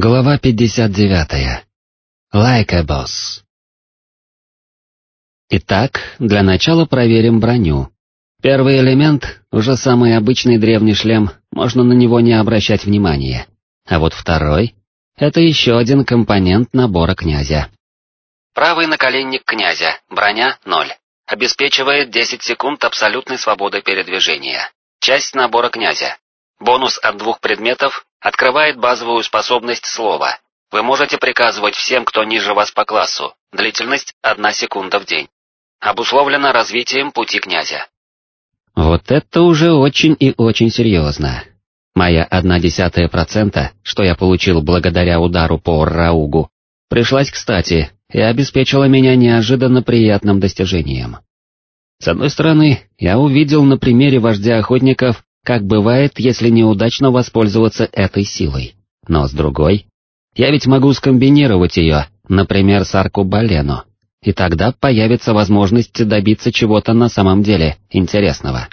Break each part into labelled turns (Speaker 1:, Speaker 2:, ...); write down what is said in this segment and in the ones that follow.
Speaker 1: Глава 59. Like a boss. Итак, для начала проверим броню. Первый элемент, уже самый обычный древний шлем, можно на него не обращать внимания. А вот второй — это еще один компонент набора князя. Правый наколенник князя, броня — 0. Обеспечивает 10 секунд абсолютной свободы передвижения. Часть набора князя. Бонус от двух предметов Открывает базовую способность слова. Вы можете приказывать всем, кто ниже вас по классу. Длительность — одна секунда в день. Обусловлено развитием пути князя. Вот это уже очень и очень серьезно. Моя одна десятая процента, что я получил благодаря удару по Раугу, пришлась кстати и обеспечила меня неожиданно приятным достижением. С одной стороны, я увидел на примере вождя охотников, как бывает, если неудачно воспользоваться этой силой. Но с другой, я ведь могу скомбинировать ее, например, с аркубалену, и тогда появится возможность добиться чего-то на самом деле интересного.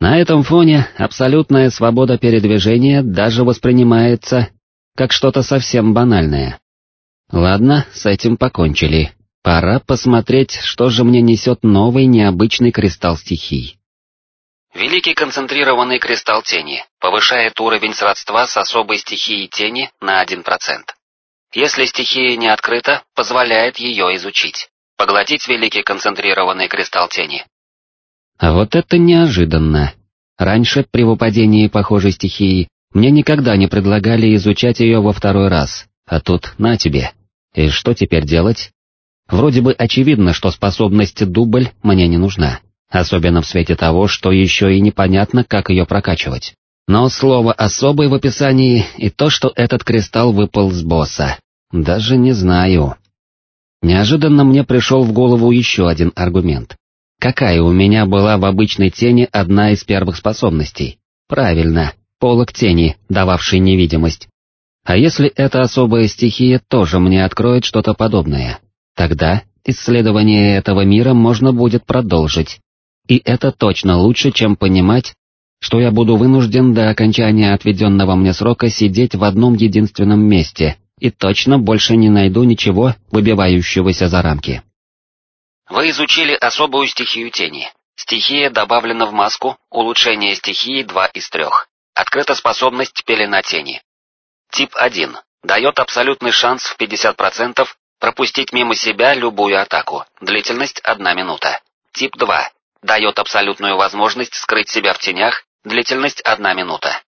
Speaker 1: На этом фоне абсолютная свобода передвижения даже воспринимается как что-то совсем банальное. Ладно, с этим покончили. Пора посмотреть, что же мне несет новый необычный кристалл стихий. Великий концентрированный кристалл тени повышает уровень сродства с особой стихией тени на 1%. Если стихия не открыта, позволяет ее изучить. Поглотить великий концентрированный кристалл тени. А вот это неожиданно. Раньше, при выпадении похожей стихии, мне никогда не предлагали изучать ее во второй раз, а тут на тебе. И что теперь делать? Вроде бы очевидно, что способность дубль мне не нужна особенно в свете того, что еще и непонятно, как ее прокачивать. Но слово «особый» в описании и то, что этот кристалл выпал с босса, даже не знаю. Неожиданно мне пришел в голову еще один аргумент. Какая у меня была в обычной тени одна из первых способностей? Правильно, полок тени, дававший невидимость. А если эта особая стихия тоже мне откроет что-то подобное? Тогда исследование этого мира можно будет продолжить, и это точно лучше, чем понимать, что я буду вынужден до окончания отведенного мне срока сидеть в одном единственном месте и точно больше не найду ничего, выбивающегося за рамки. Вы изучили особую стихию тени. Стихия добавлена в маску, улучшение стихии 2 из 3. Открыта способность пелена тени. Тип 1. Дает абсолютный шанс в 50% пропустить мимо себя любую атаку. Длительность 1 минута. Тип 2 дает абсолютную возможность скрыть себя в тенях, длительность одна минута.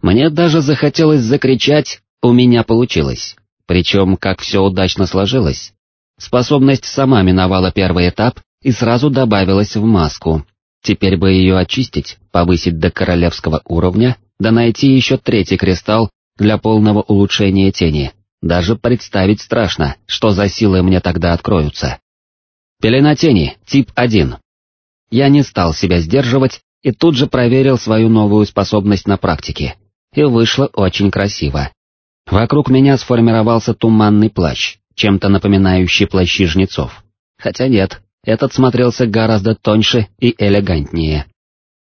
Speaker 1: Мне даже захотелось закричать «У меня получилось!» Причем, как все удачно сложилось. Способность сама миновала первый этап и сразу добавилась в маску. Теперь бы ее очистить, повысить до королевского уровня, да найти еще третий кристалл для полного улучшения тени. Даже представить страшно, что за силы мне тогда откроются. Пелена тени, тип 1. Я не стал себя сдерживать и тут же проверил свою новую способность на практике. И вышло очень красиво. Вокруг меня сформировался туманный плащ, чем-то напоминающий плащи жнецов. Хотя нет, этот смотрелся гораздо тоньше и элегантнее.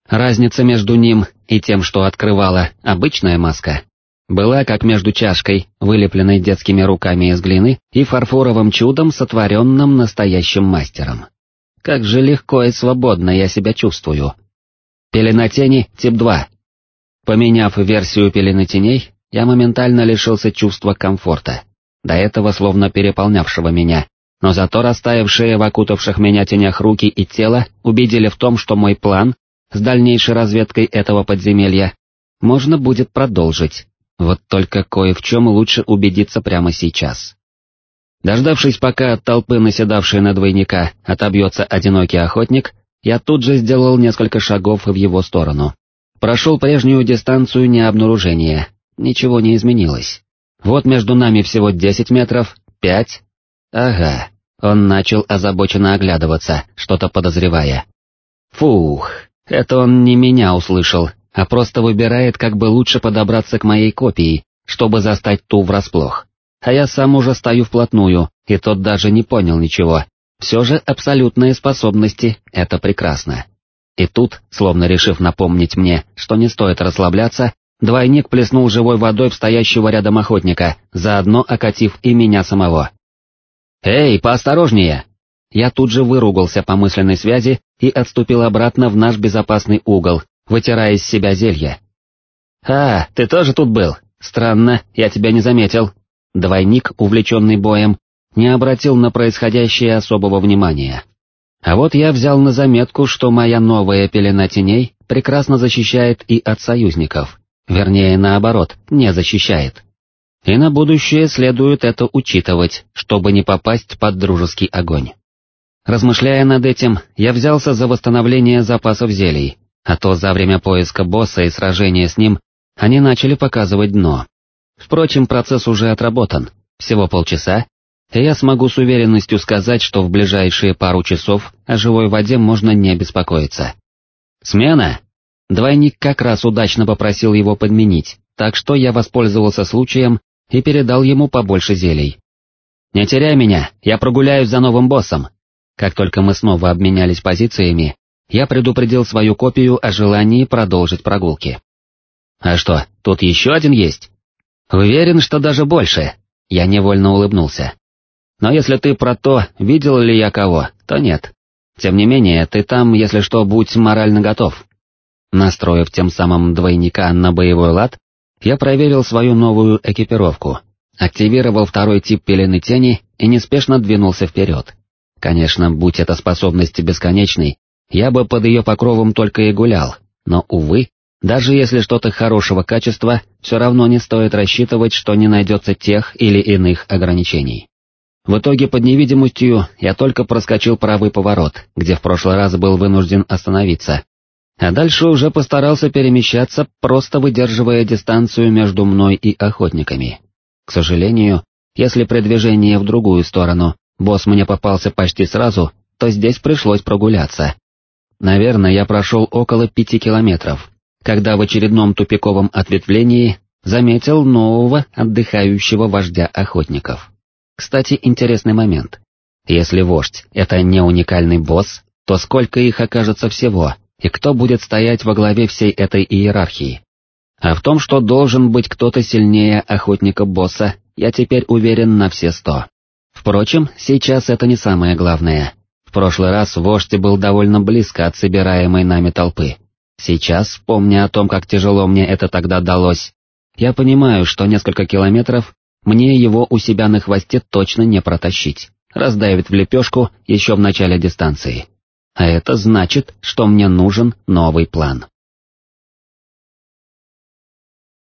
Speaker 1: Разница между ним и тем, что открывала обычная маска, была как между чашкой, вылепленной детскими руками из глины, и фарфоровым чудом, сотворенным настоящим мастером. Как же легко и свободно я себя чувствую. Пелена тени, тип 2. Поменяв версию пелены теней, я моментально лишился чувства комфорта, до этого словно переполнявшего меня, но зато растаявшие в окутавших меня тенях руки и тело убедили в том, что мой план с дальнейшей разведкой этого подземелья можно будет продолжить, вот только кое в чем лучше убедиться прямо сейчас. Дождавшись, пока от толпы, наседавшей на двойника, отобьется одинокий охотник, я тут же сделал несколько шагов в его сторону. Прошел прежнюю дистанцию необнаружения, ничего не изменилось. Вот между нами всего десять метров, пять. Ага, он начал озабоченно оглядываться, что-то подозревая. Фух, это он не меня услышал, а просто выбирает, как бы лучше подобраться к моей копии, чтобы застать ту врасплох а я сам уже стою вплотную, и тот даже не понял ничего. Все же абсолютные способности — это прекрасно. И тут, словно решив напомнить мне, что не стоит расслабляться, Двойник плеснул живой водой в стоящего рядом охотника, заодно окатив и меня самого. «Эй, поосторожнее!» Я тут же выругался по мысленной связи и отступил обратно в наш безопасный угол, вытирая из себя зелье. «А, ты тоже тут был? Странно, я тебя не заметил». Двойник, увлеченный боем, не обратил на происходящее особого внимания. А вот я взял на заметку, что моя новая пелена теней прекрасно защищает и от союзников, вернее наоборот, не защищает. И на будущее следует это учитывать, чтобы не попасть под дружеский огонь. Размышляя над этим, я взялся за восстановление запасов зелий, а то за время поиска босса и сражения с ним они начали показывать дно. Впрочем, процесс уже отработан, всего полчаса, и я смогу с уверенностью сказать, что в ближайшие пару часов о живой воде можно не беспокоиться. «Смена!» Двойник как раз удачно попросил его подменить, так что я воспользовался случаем и передал ему побольше зелий. «Не теряй меня, я прогуляюсь за новым боссом». Как только мы снова обменялись позициями, я предупредил свою копию о желании продолжить прогулки. «А что, тут еще один есть?» «Уверен, что даже больше», — я невольно улыбнулся. «Но если ты про то, видел ли я кого, то нет. Тем не менее, ты там, если что, будь морально готов». Настроив тем самым двойника на боевой лад, я проверил свою новую экипировку, активировал второй тип пелены тени и неспешно двинулся вперед. Конечно, будь эта способность бесконечной, я бы под ее покровом только и гулял, но, увы, даже если что-то хорошего качества, все равно не стоит рассчитывать, что не найдется тех или иных ограничений. В итоге под невидимостью я только проскочил правый поворот, где в прошлый раз был вынужден остановиться, а дальше уже постарался перемещаться, просто выдерживая дистанцию между мной и охотниками. К сожалению, если при движении в другую сторону босс мне попался почти сразу, то здесь пришлось прогуляться. Наверное, я прошел около пяти километров, когда в очередном тупиковом ответвлении заметил нового отдыхающего вождя охотников. Кстати, интересный момент. Если вождь — это не уникальный босс, то сколько их окажется всего, и кто будет стоять во главе всей этой иерархии? А в том, что должен быть кто-то сильнее охотника-босса, я теперь уверен на все сто. Впрочем, сейчас это не самое главное. В прошлый раз вождь был довольно близко от собираемой нами толпы. Сейчас, помня о том, как тяжело мне это тогда далось, я понимаю, что несколько километров мне его у себя на хвосте точно не протащить, раздавит в лепешку еще в начале дистанции. А это значит, что мне нужен новый план.